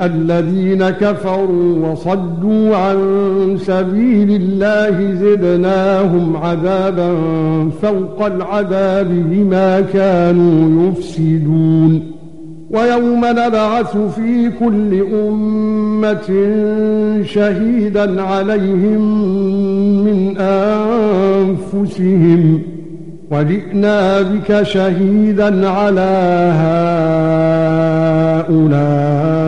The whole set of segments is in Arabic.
الذين كفروا وصدوا عن سبيل الله زدناهم عذابا فوق العذاب بما كانوا يفسدون. ويوم نبعث في كل أمة شهيدا عليهم من أنفسهم. وجئنا بك شهيدا على هؤلاء.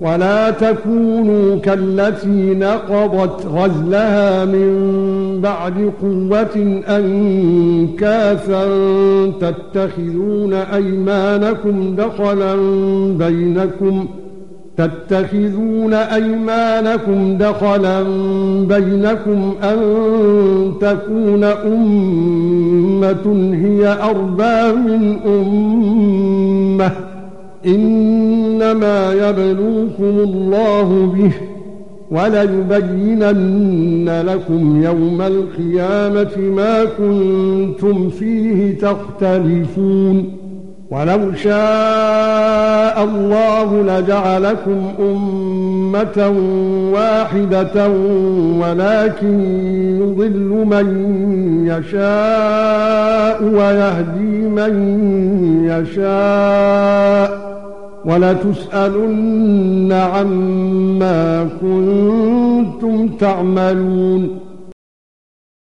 ولا تكونوا كالتي نقضت غزلها من بعد قوة أنكاثا تتخذون أيمانكم دخلا بينكم تتخذون أيمانكم دخلا بينكم أن تكون أمة هي أربى من أمة. إنما يبلوكم الله به وليبينن لكم يوم القيامة ما كنتم فيه تختلفون ولو شاء الله لجعلكم أمة واحدة ولكن يضل من يشاء ويهدي من يشاء ولتسألن عما كنتم تعملون